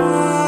Oh.